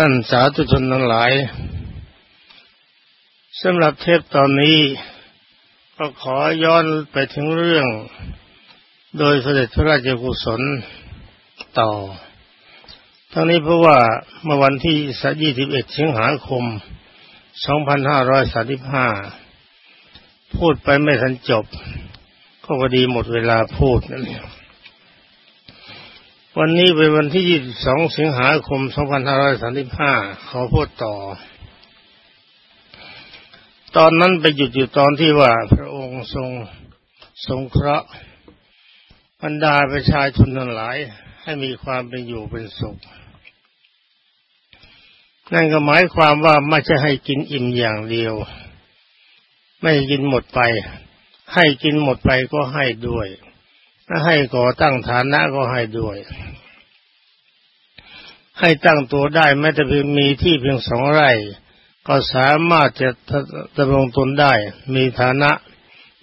ท่านสาธุชนทั้งหลายสำหรับเทปตอนนี้ ก็ขอย้อนไปถึงเรื่อง โดยเสด็จพระราชกุศลต่อ ทั้งนี้เพราะว่าเมื่อวันที่21สิงหาคม 2535 พูดไปไม่ทันจบ ก็พอดีหมดเวลาพูดนั่นเอง วันนี้เป็นวันที่ 22 สิงหาคม 2535 ขอพูดต่อ ตอนนั้นไปหยุดอยู่ตอนที่ว่าพระองค์ทรงทรงเคราะห์บรรดาประชาชนทั้งหลายให้มีความเป็นอยู่เป็นสุข นั่นก็หมายความว่าไม่ใช่ให้กินอิ่มอย่างเดียว ไม่กินหมดไป ให้กินหมดไปก็ให้ด้วย ถ้าให้ก่อตั้งฐานะก็ให้ด้วย ให้ตั้งตัวได้แม้แต่เพียงมีที่เพียงสองไร่ ก็สามารถจะดำรงตนได้ มีฐานะ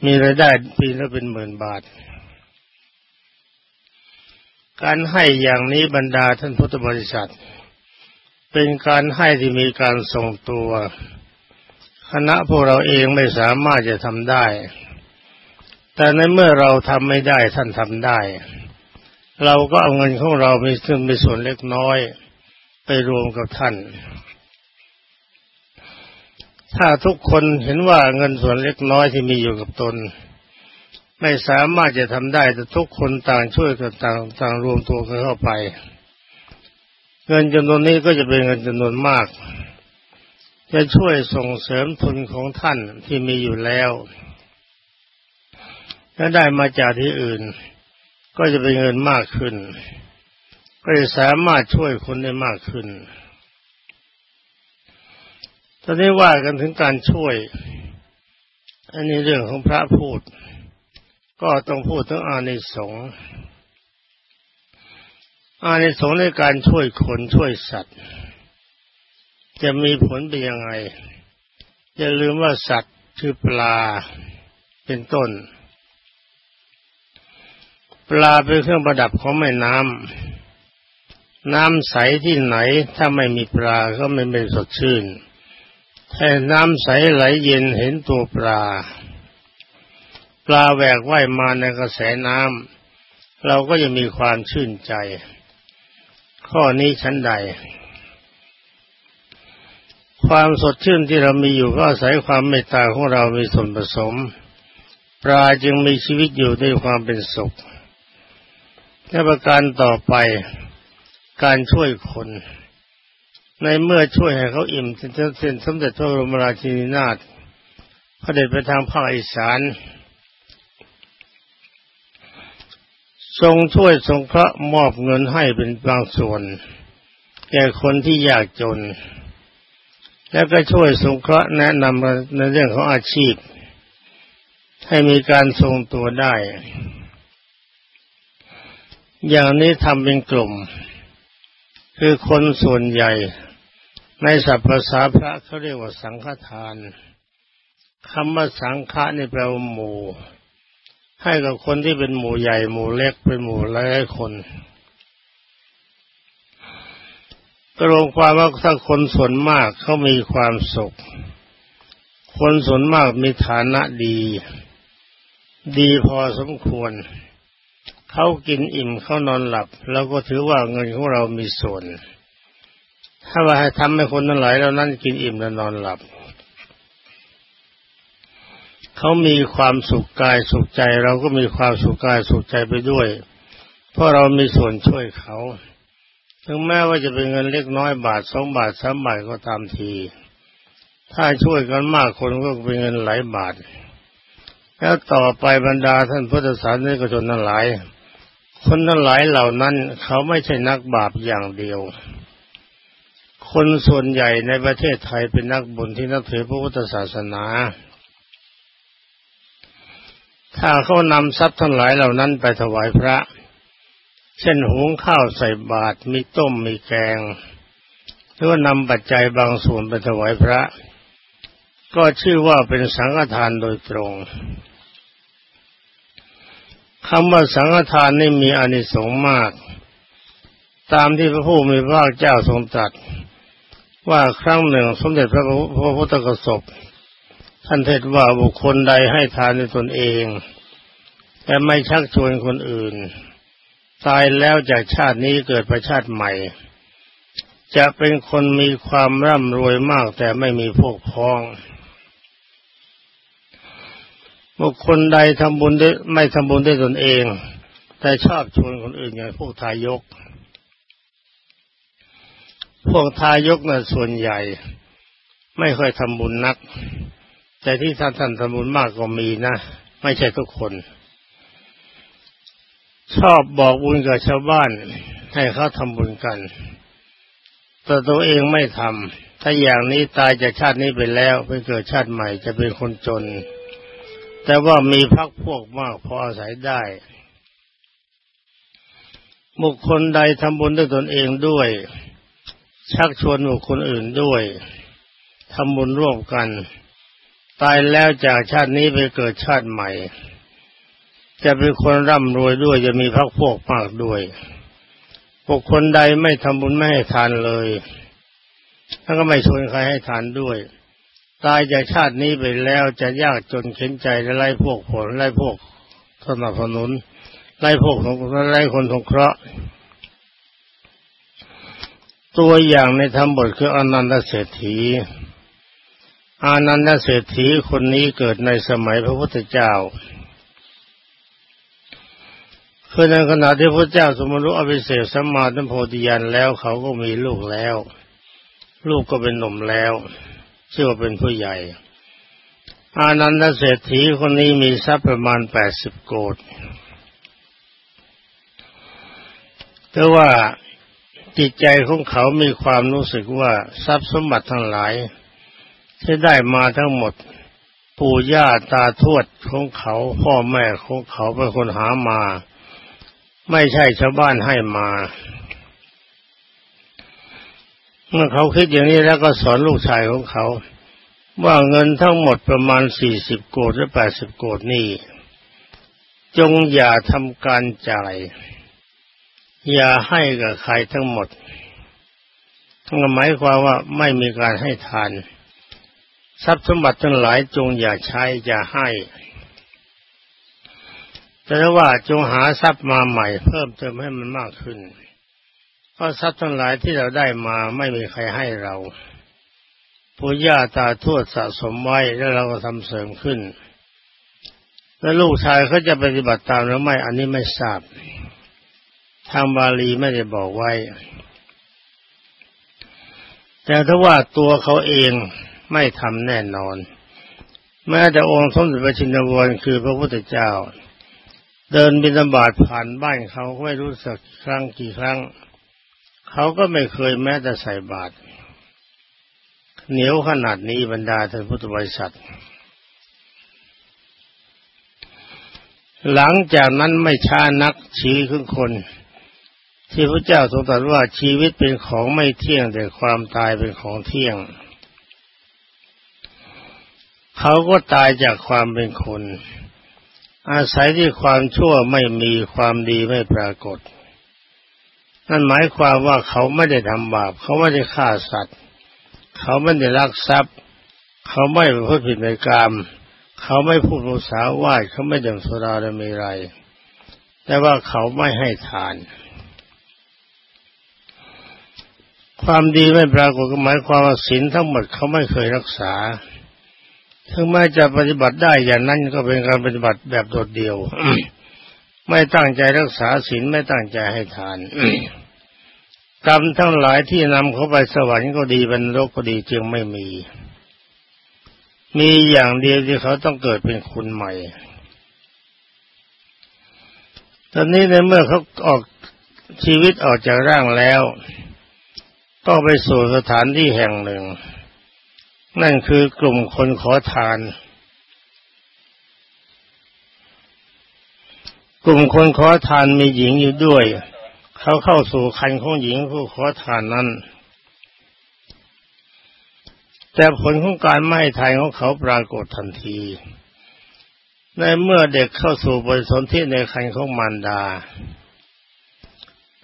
มีรายได้ปีละเป็นหมื่นบาท การให้อย่างนี้บรรดาท่านพุทธบริษัท เป็นการให้ที่มีการทรงตัว คณะพวกเราเองไม่สามารถจะทำได้ แต่ในเมื่อเราทำไม่ได้ท่านทำได้ เราก็เอาเงินของเราไปซึ่งเป็นส่วนเล็กน้อย ไปรวมกับท่าน ถ้าทุกคนเห็นว่าเงินส่วนเล็กน้อยที่มีอยู่กับตน ไม่สามารถจะทำได้แต่ทุกคนต่างช่วยกันต่างต่างรวมตัวกันเข้าไป เงินจำนวนนี้ก็จะเป็นเงินจำนวนมาก จะช่วยส่งเสริมทุนของท่านที่มีอยู่แล้ว ถ้าได้มาจากที่อื่น ก็จะเป็นเงินมากขึ้น ก็จะสามารถช่วยคนได้มากขึ้นตอนนี้ว่ากันถึงการช่วย อันนี้เรื่องของพระพูด ก็ต้องพูดถึงอานิสงส์อานิสงส์ในการช่วยคนช่วยสัตว์ จะมีผลเป็นยังไง อย่าลืมว่าสัตว์คือปลาเป็นต้น ลาเป็นเครื่องประดับของแม่น้ำ น้ำใสที่ไหนถ้าไม่มีปลาก็ไม่เป็นสดชื่นแต่น้ำใสไหลเย็นเห็นตัวปลา ปลาแหวกว่ายมาในกระแสน้ำเราก็จะมีความชื่นใจ ข้อนี้ชั้นใด ความสดชื่นที่เรามีอยู่ก็อาศัยความเมตตาของเรามีส่วนผสมปลาจึงมีชีวิตอยู่ด้วยความเป็นสุข และประการต่อไปการช่วยคน ในเมื่อช่วยให้เขาอิ่มเส้นสมเด็จพระบรมราชินีนาถพระเดชไปทางภาคอีสานทรงช่วยทรงพระมอบเงินให้เป็นบางส่วน แก่คนที่ยากจน แล้วก็ช่วยสงเคราะห์แนะนำในเรื่องของอาชีพ ให้มีการทรงตัวได้ อย่างนี้ทำเป็นกลุ่ม คือคนส่วนใหญ่ ในศัพท์ภาษาพระเขาเรียกว่าสังฆทานคำว่าสังฆะนี่แปลว่าหมู่ ให้กับคนที่เป็นหมู่ใหญ่ หมู่เล็กเป็นหมู่หลายคนกรวมความว่าถ้าคนส่วนมากเขามีความสุข คนส่วนมากมีฐานะดี ดีพอสมควร เขากินอิ่มเขานอนหลับเราก็ถือว่าเงินของเรามีส่วน ถ้าว่าให้ทำให้คนนั้นหลายเรานั้นกินอิ่มและนอนหลับ เขามีความสุขกายสุขใจ เราก็มีความสุขกายสุขใจไปด้วย เพราะเรามีส่วนช่วยเขา ถึงแม้ว่าจะเป็นเงินเล็กน้อยบาทสองบาทสามบาทก็ตามที ถ้าช่วยกันมากคนก็เป็นเงินหลายบาทแล้วต่อไปบรรดาท่านพุทธศาสนิกชนทั้งหลาย คนทั้งหลายเหล่านั้นเขาไม่ใช่นักบาปอย่างเดียว คนส่วนใหญ่ในประเทศไทยเป็นนักบุญที่นับถือพระพุทธศาสนา ถ้าเขานำทรัพย์ทั้งหลายเหล่านั้นไปถวายพระ เช่นหุงข้าวใส่บาตรมีต้มมีแกง หรือว่านำปัจจัยบางส่วนไปถวายพระ ก็ชื่อว่าเป็นสังฆทานโดยตรง คำว่าสังฆทานนี่มีอานิสงส์มาก ตามที่พระผู้มีพระเจ้าทรงตรัสว่าครั้งหนึ่งสมเด็จพระพุทธกสบท่านเทศว่าบุคคลใดให้ทานในตนเอง แต่ไม่ชักชวนคนอื่น ตายแล้วจากชาตินี้เกิดประชาติใหม่ จะเป็นคนมีความร่ำรวยมากแต่ไม่มีพวกพ้อง บุคคลใดทำบุญได้ไม่ทำบุญได้ตนเอง แต่ชอบชวนคนอื่นอย่างพวกทายก พวกทายกนะ่ะส่วนใหญ่ ไม่ค่อยทำบุญนัก แต่ที่ท่านท่านทำบุญมากก็มีนะ ไม่ใช่ทุกคน ชอบบอกบุญกับชาวบ้าน ให้เขาทำบุญกัน แต่ตัวเองไม่ทำถ้าอย่างนี้ตายจากชาตินี้ไปแล้วไปเกิดชาติใหม่จะเป็นคนจน แต่ว่ามีพักพวกมากพออาศัยได้ บุคคลใดทำบุญด้วยตนเองด้วย ชักชวนบุคคลอื่นด้วยทำบุญร่วมกัน ตายแล้วจากชาตินี้ไปเกิดชาติใหม่ จะเป็นคนร่ำรวยด้วยจะมีพักพวกมากด้วย บุคคลใดไม่ทำบุญไม่ให้ทานเลยแล้วก็ไม่ชวนใครให้ทานด้วย ตายจากชาตินี้ไปแล้วจะยากจนเข็นใจและไล่พวกผลไล่พวกสนับสนุนไล่พวกของไล่คนสงเคราะห์ตัวอย่างในธรรมบทคืออนันตเศรษฐีอานันตเศรษฐีคนนี้เกิดในสมัยพระพุทธเจ้าคือในขณะที่พระเจ้าสมรุอภิเศษสัมมาสัมโพธิญาณแล้วเขาก็มีลูกแล้ว ลูกก็เป็นหนุ่มแล้ว ชื่อว่าเป็นผู้ใหญ่ อานันตเศรษฐีคนนี้มีทรัพย์ประมาณแปดสิบโกดแต่ว่าจิตใจของเขามีความรู้สึกว่าทรัพย์สมบัติทั้งหลาย ที่ได้มาทั้งหมด ปู่ย่าตาทวดของเขาพ่อแม่ของเขาเป็นคนหามา ไม่ใช่ชาวบ้านให้มา เมื่อเขาคิดอย่างนี้แล้วก็สอนลูกชายของเขา ว่าเงินทั้งหมดประมาณสี่สิบโกดหรือแปดสิบโกดนี่ จงอย่าทำการจ่าย อย่าให้กับใครทั้งหมดทั้งหมายความว่าไม่มีการให้ทาน ทรัพย์สมบัติทั้งหลายจงอย่าใช้อย่าให้แต่ว่าจงหาทรัพย์มาใหม่เพิ่มเติมให้มันมากขึ้น เพราะทรัพย์ทั้งหลายที่เราได้มาไม่มีใครให้เราปู่ย่าตาทวดสะสมไว้แล้วเราก็ทำเสริมขึ้น แล้วลูกชายเขาจะปฏิบัติตามหรือไม่อันนี้ไม่ทราบ ทางบาลีไม่ได้บอกไว้ แต่ถ้าว่าตัวเขาเองไม่ทำแน่นอน แม้แต่องค์สมเด็จพระชินวรคือพระพุทธเจ้า เดินบิณฑบาตผ่านบ้านเขาไม่รู้สักครั้งกี่ครั้ง เขาก็ไม่เคยแม้แต่ใส่บาตรเหนียวขนาดนี้บรรดาท่านพุทธบริษัท หลังจากนั้นไม่ช้านักชีวิตของคน ที่พระเจ้าทรงตรัสว่าชีวิตเป็นของไม่เที่ยงแต่ความตายเป็นของเที่ยง เขาก็ตายจากความเป็นคน อาศัยที่ความชั่วไม่มีความดีไม่ปรากฏ นั่นหมายความว่าเขาไม่ได้ทำบาปเขาไม่ได้ฆ่าสัตว์ เขาไม่ได้ลักทรัพย์ เขาไม่พูดผิดในกรรมเขาไม่พูดมุสาวาทเขาไม่ดื่มสุราและมีไร แต่ว่าเขาไม่ให้ทาน ความดีไม่ปรากฏก็หมายความว่าศีลทั้งหมดเขาไม่เคยรักษาถึงแม้จะปฏิบัติได้อย่างนั้นก็เป็นการปฏิบัติแบบโดดเดี่ยว ไม่ตั้งใจรักษาศีลไม่ตั้งใจให้ทานกรรมทั้งหลายที่นำเขาไปสวรรค์ก็ดีบรรลกก็ดีจึงไม่มี มีอย่างเดียวที่เขาต้องเกิดเป็นคนใหม่ ตอนนี้ในเมื่อเขาออกชีวิตออกจากร่างแล้ว ก็ไปสู่สถานที่แห่งหนึ่ง นั่นคือกลุ่มคนขอทาน กลุ่มคนขอทานมีหญิงอยู่ด้วย เขาเข้าสู่คันของหญิงผู้ขอทานนั้น แต่ผลของการไม่ทานของเขาปรากฏทันที ในเมื่อเด็กเข้าสู่บริสนที่ในคันของมารดา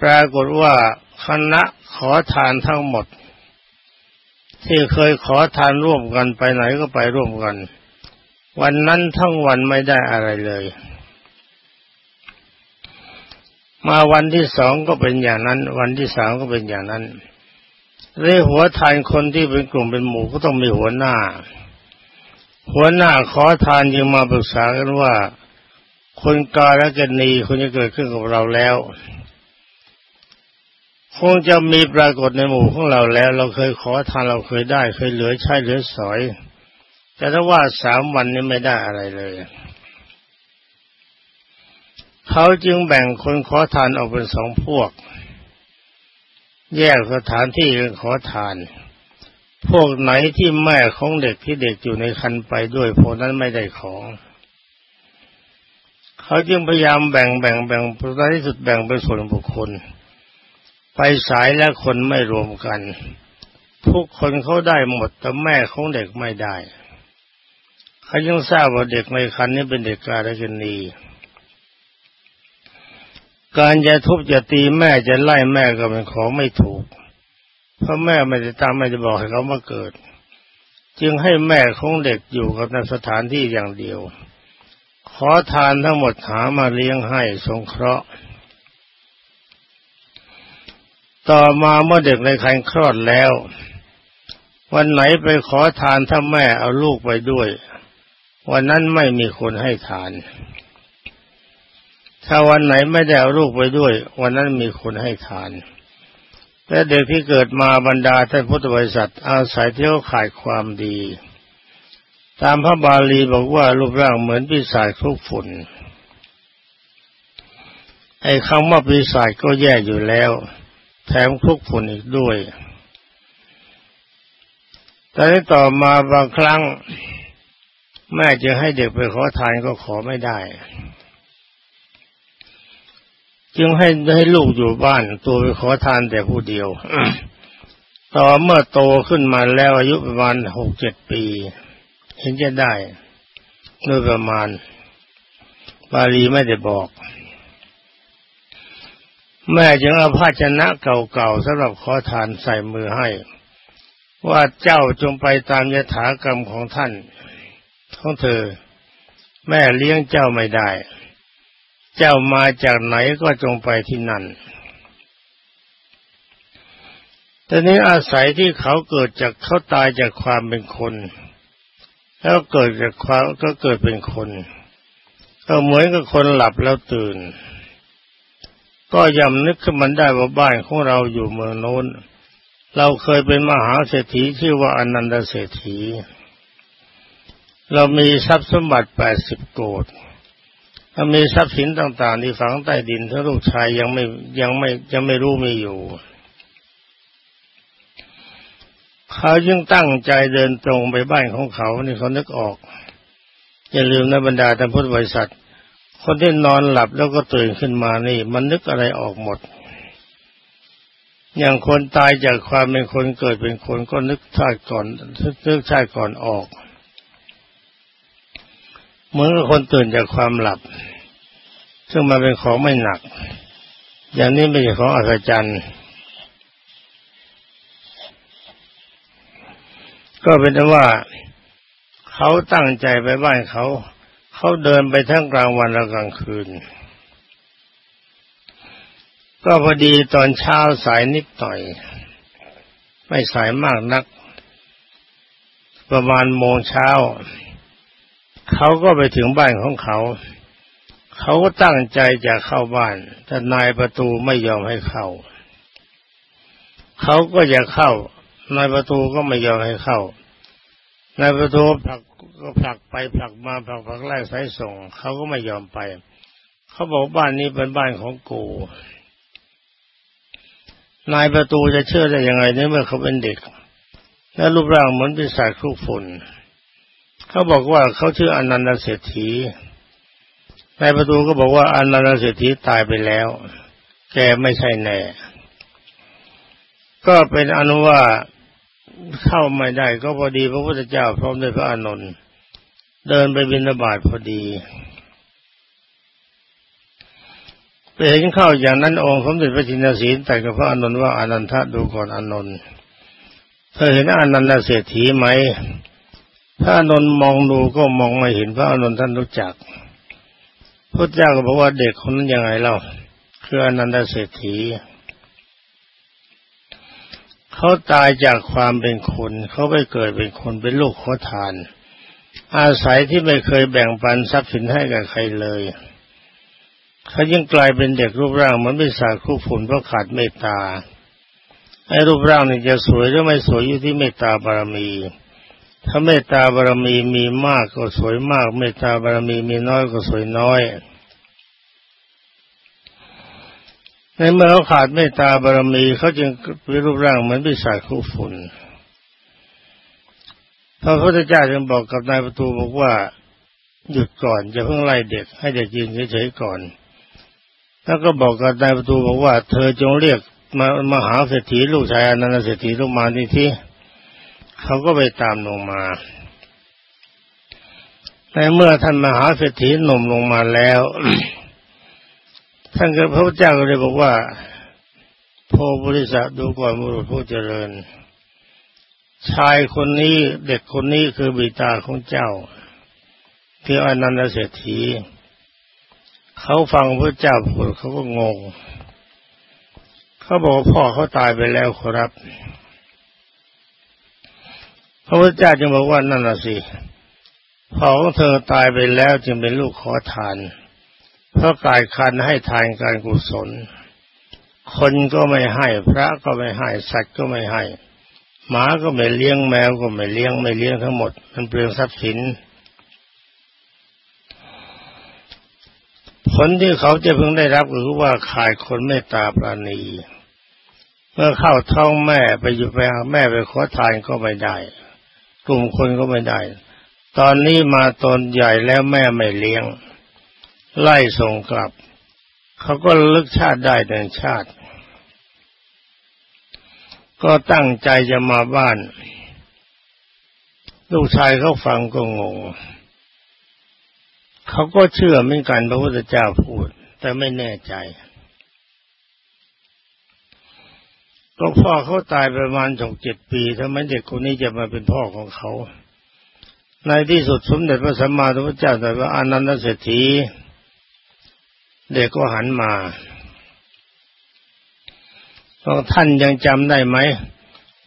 ปรากฏว่าคณะขอทานทั้งหมด ที่เคยขอทานร่วมกันไปไหนก็ไปร่วมกัน วันนั้นทั้งวันไม่ได้อะไรเลย มาวันที่สองก็เป็นอย่างนั้น วันที่สามก็เป็นอย่างนั้นเรื่องหัวทานคนที่เป็นกลุ่มเป็นหมู่ก็ต้องมีหัวหน้า หัวหน้าขอทานยังมาปรึกษากันว่า คนกาและกันนีคนจะเกิดขึ้นกับเราแล้ว คงจะมีปรากฏในหมู่ของเราแล้ว เราเคยขอทานเราเคยได้ เคยเหลือใช้เหลือสอย แต่ถ้าว่าสามวันนี้ไม่ได้อะไรเลย เขาจึงแบ่งคนขอทานออกเป็นสองพวก แยกสถานที่ขอทาน พวกไหนที่แม่ของเด็กที่เด็กอยู่ในคันไปด้วยพวกนั้นไม่ได้ของ เขาจึงพยายามแบ่งแบ่งแบ่งในที่สุดแบ่งเป็นส่วนบุคคล ไปสายและคนไม่รวมกันทุกคนเขาได้หมดแต่แม่ของเด็กไม่ได้ เขายังทราบว่าเด็กในคันนี้เป็นเด็กกาลกินี การจะทุบจะตีแม่จะไล่แม่ก็เป็นของไม่ถูก เพราะแม่ไม่ได้ตามไม่ได้บอกให้เขามาเกิด จึงให้แม่ของเด็กอยู่กับในสถานที่อย่างเดียว ขอทานทั้งหมดหามาเลี้ยงให้สงเคราะห์ ต่อมาเมื่อเด็กในคันคลอดแล้ว วันไหนไปขอทานถ้าแม่เอาลูกไปด้วย วันนั้นไม่มีคนให้ทาน ถ้าวันไหนไม่ได้เอาลูกไปด้วย วันนั้นมีคนให้ทานแต่เด็กที่เกิดมาบรรดาท่านพุทธบริษัท อาศัยเที่เขาขายความดี ตามพระบาลีบอกว่ารูปร่างเหมือนปีศาจคลุกฝุ่นไอ้คำว่าปีศาจก็แย่อยู่แล้ว แถมคลุกฝุ่นอีกด้วยแต่ที่ต่อมาบางครั้ง แม่จะให้เด็กไปขอทานก็ขอไม่ได้ จึงให้ให้ลูกอยู่บ้าน ตัวไปขอทานแต่ผู้เดียว ต่อเมื่อโตขึ้นมาแล้วอายุประมาณหกเจ็ดปี เห็นจะได้โดยประมาณ บาลีไม่ได้บอก แม่จึงเอาภาชนะเก่าๆสำหรับขอทานใส่มือให้ ว่าเจ้าจงไปตามยถากรรมของท่านของเธอ แม่เลี้ยงเจ้าไม่ได้ เจ้ามาจากไหนก็จงไปที่นั่นแต่นี้อาศัยที่เขาเกิดจากเขาตายจากความเป็นคน แล้วเกิดจากความก็เกิดเป็นคน ก็เหมือนกับคนหลับแล้วตื่น ก็ยำนึกขึ้นมันได้ว่าบ้านของเราอยู่เมืองโน้น เราเคยเป็นมหาเศรษฐีชื่อว่าอนันตเศรษฐี เรามีทรัพย์สมบัติแปดสิบโกด ถ้ามีทรัพย์สินต่าง ๆ ที่ฝังใต้ดินถ้าลูกชายยังไม่ยังไม่ยังไม่รู้มีอยู่ เขายังตั้งใจเดินตรงไปบ้านของเขานี่เขานึกออก อย่าลืมนะบรรดาท่านพุทธบริษัท คนที่นอนหลับแล้วก็ตื่นขึ้นมานี่ มันนึกอะไรออกหมด อย่างคนตายจากความเป็นคนเกิดเป็นคนก็นึกชาติก่อนนึกชาติก่อนออก เหมือนกับคนตื่นจากความหลับ ซึ่งมันเป็นของไม่หนัก อย่างนี้ไม่ใช่ของอัศจรรย์ ก็เป็นว่าเขาตั้งใจไปบ้านเขา เขาเดินไปทั้งกลางวันและกลางคืน ก็พอดีตอนเช้าสายนิดหน่อย ไม่สายมากนัก ประมาณโมงเช้า เขาก็ไปถึงบ้านของเขา เขาก็ตั้งใจจะเข้าบ้าน แต่นายประตูไม่ยอมให้เข้า เขาก็จะเข้า นายประตูก็ไม่ยอมให้เข้า นายประตูผลักก็ผลักไปผลักมาผลักผลักแรกสายส่ง เขาก็ไม่ยอมไป เขาบอกบ้านนี้เป็นบ้านของกูนายประตูจะเชื่อได้ยังไงในเมื่อเขาเป็นเด็ก และรูปร่างเหมือนเป็นสายคลุกฝุ่น เขาบอกว่าเขาชื่ออนันตเศรษฐีนายประตูก็บอกว่าอนันตเศรษฐีตายไปแล้ว แกไม่ใช่แน่ ก็เป็นอนุว่าเข้าไม่ได้ ก็พอดีพระพุทธเจ้าพร้อมด้วยพระอานนท์เดินไปบิณฑบาตพอดีไปเห็นเข้าอย่างนั้นองค์สมเด็จพระจินสีแต่กับพระอานนท์ว่าอนันทะดูก่อนอานนท์เธอเห็นอนันตเศรษฐีไหม พระนนท์มองดูก็มองไม่เห็นพระอนนท่านรู้จักพระเจ้าก็บอกว่าเด็กคนนั้นยังไงเล่าคืออนันตเศรษฐีเขาตายจากความเป็นคนเขาไปเกิดเป็นคนเป็นลูกขอทาน อาศัยที่ไม่เคยแบ่งปันทรัพย์สินให้กับใครเลยเขายังกลายเป็นเด็กรูปร่างมือนเป็นสาคู่ฝุ่นเพราะขาดเมตตาไอ้รูปร่างนี่จะสวยหรือไม่สวยอยู่ที่เมตตาบารมี ถ้าเมตตาบารมีมีมากก็สวยมาก เมตตาบารมีมีน้อยก็สวยน้อยในเมื่อเขาขาดเมตตาบารมีเขาจึงมีรูปร่างเหมือนปีศาจคู่ฝุ่นพระพุทธเจ้าจึงบอกกับนายประตูบอกว่าหยุดก่อนอย่าเพิ่งไล่เด็กให้เด็กยืนเฉยๆก่อน แล้วก็บอกกับนายประตูบอกว่า เธอจงเรียกมามาหาเศรษฐีลูกชายอนันตเศรษฐีลงมาที่ที่ เขาก็ไปตามลงมาในเมื่อท่านมหาเศรษฐีหนุ่มลงมาแล้ว ท่านก็พระเจ้าก็เลยบอกว่าโพบริษัทดูก่อนบุรุษผู้เจริญ ชายคนนี้เด็กคนนี้คือบิดาของเจ้าคืออนันตเศรษฐีเขาฟังพระเจ้าพูดเขาก็งง เขาบอกพ่อเขาตายไปแล้วครับ พระพุทธเจ้าจึงบอกว่านั่นน่ะสิพ่อของเธอตายไปแล้วจึงเป็นลูกขอทาน เพราะกายคันให้ทานการกุศล คนก็ไม่ให้พระก็ไม่ให้สัตว์ก็ไม่ให้ หมาก็ไม่เลี้ยงแมวก็ไม่เลี้ยงไม่เลี้ยงทั้งหมด มันเปลืองทรัพย์สิน ผลที่เขาจะเพิ่งได้รับก็คือว่าขายคนเมตตาปราณี เมื่อเข้าท้องแม่ไปอยู่ไปหาแม่ไปขอทานก็ไม่ได้ กลุ่มคนก็ไม่ได้ ตอนนี้มาตนใหญ่แล้วแม่ไม่เลี้ยง ไล่ส่งกลับ เขาก็ลึกชาติได้แต่ชาติ ก็ตั้งใจจะมาบ้าน ลูกชายเขาฟังก็งงเขาก็เชื่อเหมือนกันพระพุทธเจ้าพูด แต่ไม่แน่ใจ ก็พ่อเขาตายประมาณหกเจ็ดปีทำไมเด็กคนนี้จะมาเป็นพ่อของเขาในที่สุดสมเด็จพระสัมมาสัมพุทธเจ้าตรัสว่าอนันตเศรษฐีเด็กก็หันมาบอกท่านยังจำได้ไหม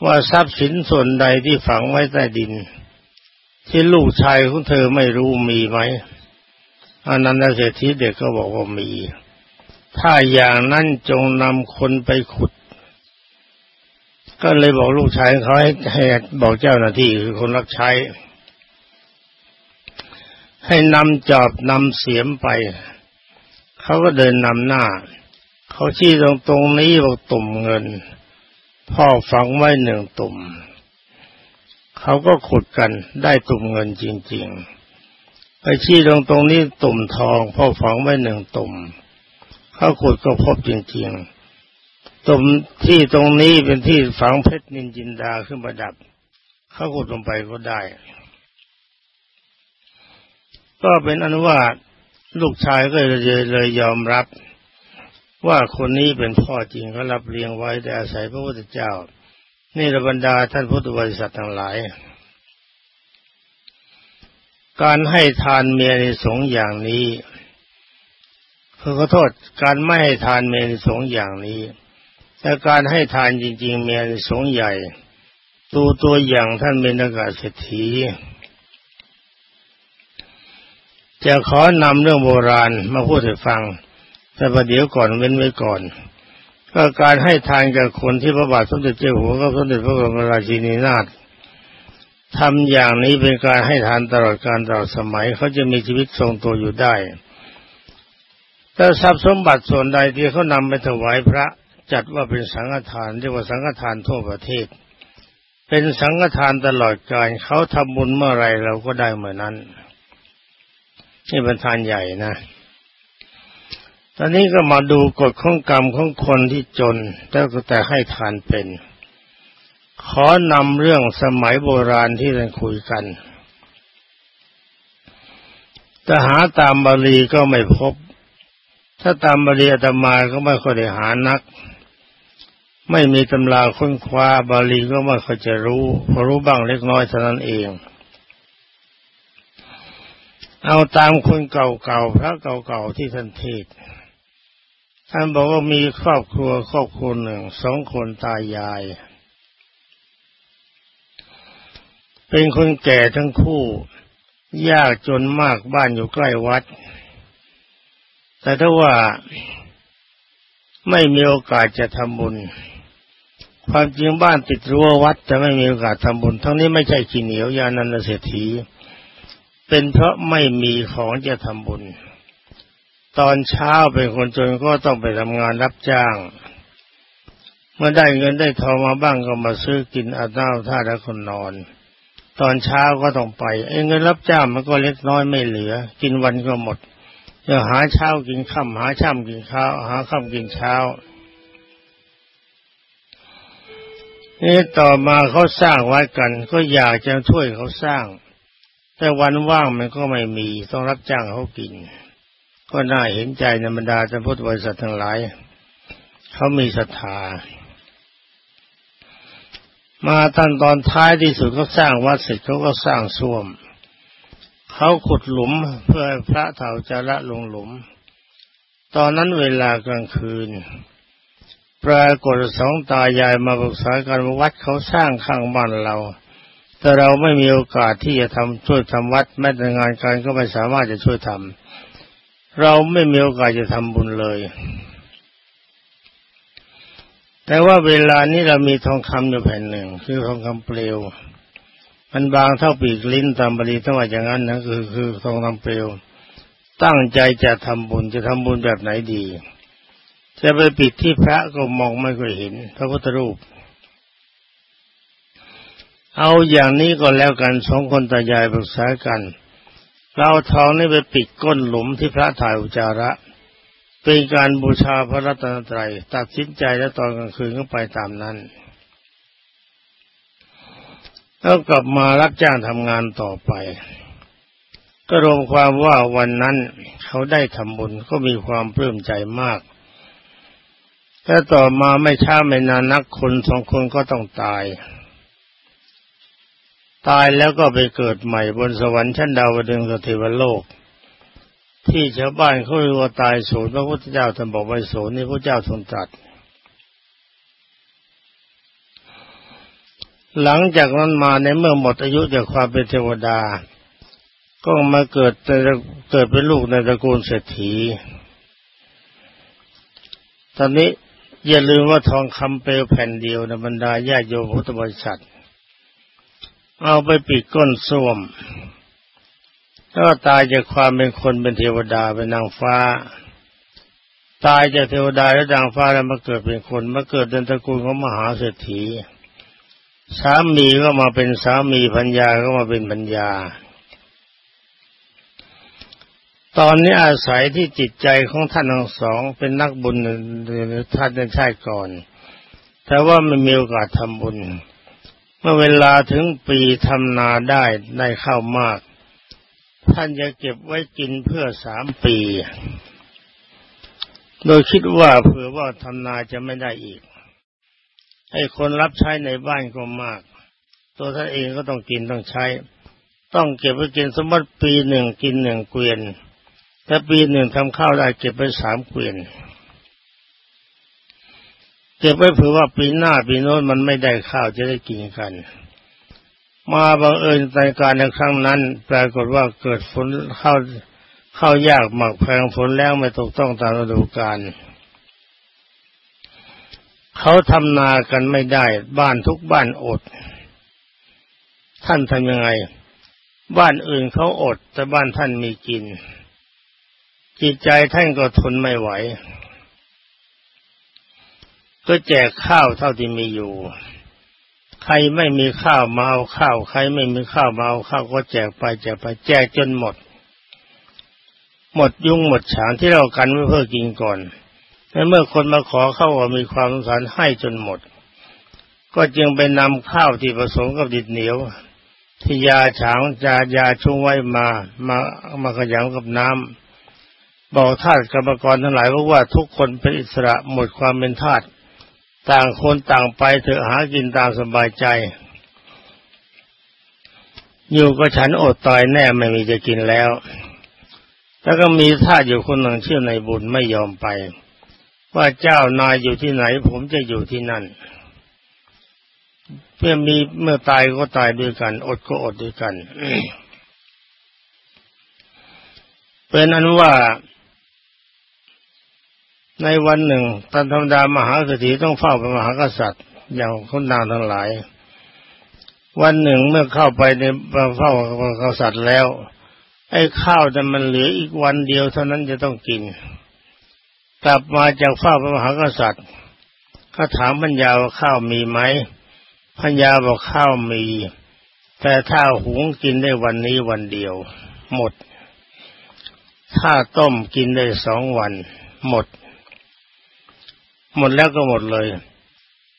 ว่าทรัพย์สินส่วนใดที่ฝังไว้ใต้ดิน ที่ลูกชายของเธอไม่รู้มีไหมอนันตเศรษฐีเด็กก็บอกว่ามี ถ้าอย่างนั้นจงนำคนไปขุด ก็เลยบอกลูกชายเขาให้ให้บอกเจ้าหน้าที่คือคนรับใช้ ให้นำจอบนำเสียมไป เขาก็เดินนำหน้า เขาชี้ตรงตรงนี้บอกตุ่มเงิน พ่อฝังไว้หนึ่งตุ่ม เขาก็ขุดกันได้ตุ่มเงินจริง ๆ ไปชี้ตรงตรงนี้ตุ่มทอง พ่อฝังไว้หนึ่งตุ่ม เขาขุดก็พบจริง ๆ ตุ่มที่ตรงนี้เป็นที่ฝังเพชรนินจินดาขึ้นประดับ เขาขุดลงไปก็ได้ ก็เป็นอนุวาตลูกชายก็เลยเลยยอมรับ ว่าคนนี้เป็นพ่อจริงเขารับเลี้ยงไว้แต่อาศัยพระพุทธเจ้า นี่ระบรรดาท่านพุทธบริษัททั้งหลาย การให้ทานเมียในสงอย่างนี้คือขอโทษการไม่ให้ทานเมียในสงอย่างนี้ แต่การให้ทานจริงๆเมียในสงใหญ่ตัวตัวอย่างท่านเมนกาเศรษฐีจะขอนำเรื่องโบราณมาพูดให้ฟัง แต่ประเดี๋ยวก่อนเว้นไว้ก่อน ก็การให้ทานกับคนที่พระบาทสมเด็จเจ้าหัวก็สมเด็จพระบรมราชินีนาถทำอย่างนี้เป็นการให้ทานตลอดการตลอดสมัยเขาจะมีชีวิตทรงตัวอยู่ได้แต่ทรัพย์สมบัติส่วนใดที่เขานำไปถวายพระ จัดว่าเป็นสังฆทานเรียกว่าสังฆทานทั่วประเทศ เป็นสังฆทานตลอดกาลเขาทำบุญเมื่อไรเราก็ได้เมื่อนั้นนี่เป็นทานใหญ่นะ ตอนนี้ก็มาดูกฎข้องกรรมของคนที่จนแต่แต่ให้ทานเป็น ขอนำเรื่องสมัยโบราณที่เราคุยกันแต่หาตามบาลีก็ไม่พบ ถ้าตามบาลีอาตมาก็ไม่ค่อยได้หานัก ไม่มีตำราค้นคว้าบาลีก็ไม่ค่อยจะรู้พอรู้บ้างเล็กน้อยเท่านั้นเอง เอาตามคนเก่าๆพระเก่าๆที่ท่านเทศท่านบอกว่ามีครอบครัวครอบครัวหนึ่งสองคนตายาย เป็นคนแก่ทั้งคู่ ยากจนมากบ้านอยู่ใกล้วัด แต่ถ้าว่าไม่มีโอกาสจะทำบุญ ความจริงบ้านติดรั้ววัดแต่ไม่มีโอกาสทำบุญ ทั้งนี้ไม่ใช่ขี้เหนียวยานันเศรษฐี เป็นเพราะไม่มีของจะทำบุญ ตอนเช้าเป็นคนจนก็ต้องไปทำงานรับจ้าง เมื่อได้เงินได้ทองมาบ้างก็มาซื้อกินอาบน้ำท่าและคนนอน ตอนเช้าก็ต้องไปไอ้เงินรับจ้างมันก็เล็กน้อยไม่เหลือ กินวันก็หมดจะหาเช้ากินค่ำหาช่ำกินข้าวหาค่ำกินเช้า นี่ต่อมาเขาสร้างไว้กัน ก็อยากจะช่วยเขาสร้าง แต่วันว่างมันก็ไม่มีต้องรับจ้างเขากิน ก็น่าเห็นใจในบรรดาท่านพุทธบริษัททั้งหลายเขามีศรัทธามาตั้งตอนท้ายที่สุดเขาสร้างวัดเสร็จเขาก็สร้างส้วมเขาขุดหลุมเพื่อพระเถาจะละลงหลุม ตอนนั้นเวลากลางคืน ปรากฏสองตายายมาปรึกษากันวัดเขาสร้างข้างบ้านเรา แต่เราไม่มีโอกาสที่จะทำช่วยทำวัดแม้แต่งานการก็ไม่สามารถจะช่วยทำเราไม่มีโอกาสจะทำบุญเลย แต่ว่าเวลานี้เรามีทองคำอยู่แผ่นหนึ่ง คือทองคำเปลว มันบางเท่าปีกลิ้นตามบาลีต้งว่าอย่างนั้นนะคือคือทองคำเปลว ตั้งใจจะทำบุญจะทำบุญแบบไหนดี จะไปปิดที่พระก็มองไม่ค่อยเห็น พระพุทธรูป เอาอย่างนี้ก็แล้วกันสองคนตายายปรึกษากัน เราทองนี่ไปปิดก้นหลุมที่พระถ่ายอุจาระ เป็นการบูชาพระรัตนตรัย ตัดสินใจแล้วตอนกลางคืนก็ไปตามนั้นแล้วกลับมารับจ้างทำงานต่อไป ก็รวมความว่าวันนั้นเขาได้ทำบุญก็มีความปลื้มใจมาก แต่ต่อมาไม่ช้าไม่นานนักคนสองคนก็ต้องตาย ตายแล้วก็ไปเกิดใหม่บนสวรรค์ชั้นดาวดึงสถิวโลก ที่ชาวบ้านเขาเรียกว่าตายสูญพระพุทธเจ้าท่านบอกไว้สูญนี่พระเจ้าทรงตรัสหลังจากนั้นมาในเมื่อหมดอายุจากความเป็นเทวดา ก็มาเกิดเกิดเป็นลูกในตระกูลเศรษฐี ตอนนี้ อย่าลืมว่าทองคำเปลวแผ่นเดียวในบรรดาญาโยมพุทธบริษัท เอาไปปิดก้นส้วมแล้วตายจากความเป็นคนเป็นเทวดาเป็นนางฟ้า ตายจากเทวดาและนางฟ้าแล้วมาเกิดเป็นคนมาเกิดในตระกูลของมหาเศรษฐีสามีก็มาเป็นสามีพัญญาก็มาเป็นพัญญา ตอนนี้อาศัยที่จิตใจของท่านทั้งสองเป็นนักบุญท่านในชาติก่อน แต่ว่าไม่มีโอกาสทำบุญ เมื่อเวลาถึงปีทำนาได้ได้ข้าวมาก ท่านจะเก็บไว้กินเพื่อสามปี โดยคิดว่าเผื่อว่าทำนาจะไม่ได้อีก ให้คนรับใช้ในบ้านก็มาก ตัวท่านเองก็ต้องกินต้องใช้ ต้องเก็บไว้กินสมมติปีหนึ่งกินหนึ่งเกวียน ถ้าปีหนึ่งทำข้าวได้เก็บไปสามเกวียนเก็บไว้เผื่อว่าปีหน้าปีโน้นมันไม่ได้ข้าวจะได้กินกัน มาบังเอิญในการในครั้งนั้น ปรากฏว่าเกิดฝนเข้าเข้ายากหมักแพงฝนแล้วไม่ตกต้องตามฤดูกาลเขาทำนากันไม่ได้ บ้านทุกบ้านอด ท่านทำยังไง บ้านอื่นเขาอด แต่บ้านท่านมีกิน จิตใจท่านก็ทนไม่ไหว ก็แจกข้าวเท่าที่มีอยู่ ใครไม่มีข้าวมาเอาข้าว ใครไม่มีข้าวมาเอาข้าวก็แจกไปแจกไปแจกจนหมด หมดยุ่งหมดฉางที่เรากันไว้เพื่อกินก่อนและเมื่อคนมาขอเข้าว่ามีความสงสารให้จนหมด ก็จึงไปนำข้าวที่ผสมกับดินเหนียวที่ยาฉางจายาชุ่งไว้มา มามาขยำกับน้ำ บอกทาสกรรมกรทั้งหลายว่าทุกคนเป็นอิสระหมดความเป็นทาสต่างคนต่างไปเถอะหากินตามสบายใจ อยู่ก็ฉันอดตายแน่ไม่มีจะกินแล้ว แล้วก็มีท่าอยู่คนหนึ่งชื่อในบุญไม่ยอมไป ว่าเจ้านายอยู่ที่ไหน ผมจะอยู่ที่นั่น เพื่อมีเมื่อตายก็ตายด้วยกัน อดก็อดด้วยกันเป็นอันว่า ในวันหนึ่งตามธรรมดามหาเศรษฐีต้องเฝ้าเป็นมหากษัตริย์ อย่างคนนางทั้งหลาย วันหนึ่งเมื่อเข้าไปในเฝ้ากษัตริย์แล้ว ไอ้ข้าวแต่มันเหลืออีกวันเดียวเท่านั้นจะต้องกิน กลับมาจากเฝ้าพระมหากษัตริย์ก็ถามพัญญาว่าข้าวมีไหมพัญญาบอกข้าวมี แต่ถ้าหุงกินได้วันนี้วันเดียว หมด ถ้าต้มกินได้สองวัน หมด หมดแล้วก็หมดเลย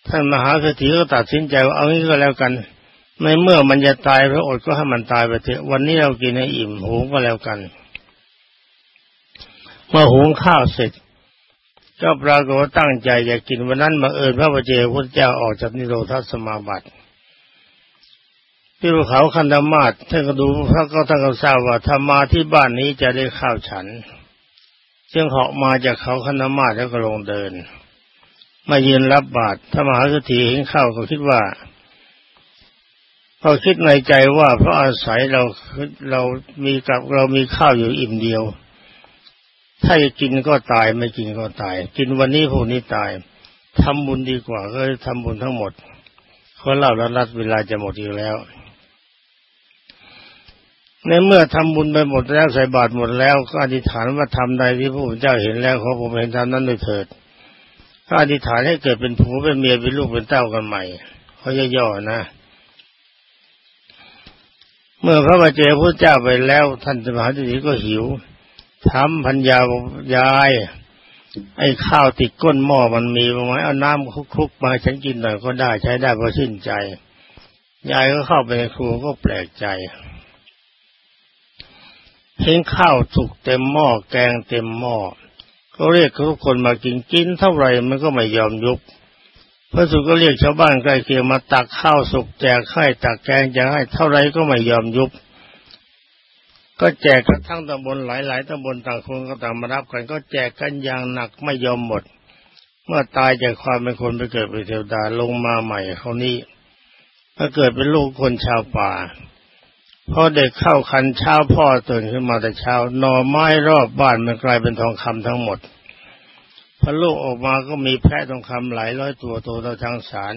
ท่านมหาเศรษฐีก็ตัดสินใจว่าเอางี้ก็แล้วกัน ในเมื่อมันจะตายพระอดก็ให้มันตายไปเถอะวันนี้เรากินให้อิ่มหุงก็แล้วกันเมื่อหุงข้าวเสร็จ ก็ปรากฏว่าตั้งใจจะกินวันนั้นมาเอิญพระบเจ้าพระเจ้าออกจากนิโรธสมาบัติที่ภูเขาคันธมาศท่านก็ดูพระก็ท่านก็ทราบว่าถ้ามาที่บ้านนี้จะได้ข้าวฉัน จึงเหาะมาจากเขาคันธมาศแล้วก็ลงเดิน มายืนรับบาตรถ้ามหาสถีเห็นเข้าก็คิดว่าพอคิดในใจว่าเพราะอาศัยเราเรามีกับเรามีข้าวอยู่อิ่มเดียว ถ้าจะกินก็ตายไม่กินก็ตาย กินวันนี้พวกนี้ตายทำบุญดีกว่าก็ทำบุญทั้งหมดเขาเล่าแล้วรัดเวลาจะหมดอีกแล้ว ในเมื่อทำบุญไปหมดแล้วใส่บาตรหมดแล้ว ก็อธิษฐานว่าทำใดที่พระพุทธเจ้าเห็นแล้วขอผมเห็นทำนั้นด้วยเถิด ก็อธิษฐานให้เกิดเป็นผัวเป็นเมียเป็นลูกเป็นเต้ากันใหม่เขาย่อๆนะ เมื่อพระบาเจ้าพระเจ้าไปแล้ว ท่านสมหาจิตก็หิวถามพัญญายาย ไอ้ข้าวติดก้นหม้อมันมีไหมเอาน้ำคลุกๆมาฉันกินหน่อยก็ได้ใช้ได้เพราะสิ้นใจ ยายก็เข้าไปในครัวก็แปลกใจเห็นข้าวสุกเต็มหม้อแกงเต็มหม้อ ก็เรียกทุกคนมากินกินเท่าไหร่มันก็ไม่ยอมยุบพระสุก็เรียกชาวบ้านใกล้เคียงมาตักข้าวสุกแจกให้ตักแกงแจะให้เท่าไรก็ไม่ยอมยุบ ก็แจกกันทั้งตำบลหลายๆตำบลต่างคนก็ต่างมารับกันก็แจกกันอย่างหนักไม่ยอมหมด เมื่อตายจากความเป็นคนไปเกิดเป็นเทวดาลงมาใหม่เขานี้ถ้าเกิดเป็นลูกคนชาวป่า พอเด็กเข้าคันเช้าพ่อตื่นขึ้นมาแต่เช้าหน่อไม้รอบบ้านมันกลายเป็นทองคำทั้งหมดพอลูกออกมาก็มีแพะทองคำหลายร้อยตัวโตเท่าทางสาร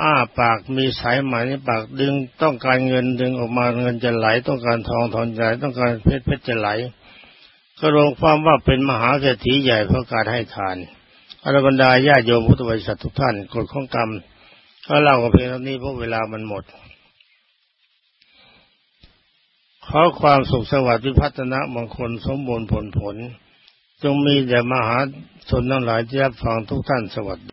อ้าปากมีสายไหมในปากดึงต้องการเงินดึงออกมาเงินจะไหล ต้องการทองทองจะไหลต้องการเพชรเพชรจะไหล ก็รวมความว่าเป็นมหาเศรษฐีใหญ่เพราะการให้ทานอรบรรดาญาโยมพุทธบริษัททุกท่านกฎของกรรม ก็เล่ากับเพียงเท่านี้เพราะเวลามันหมด ขอความสุขสวัสดิ์วิพัฒนะมงคลสมบูรณ์ผลผล จงมีแด่มหาชนทั้งหลายที่รับฟังทุกท่านสวัสดี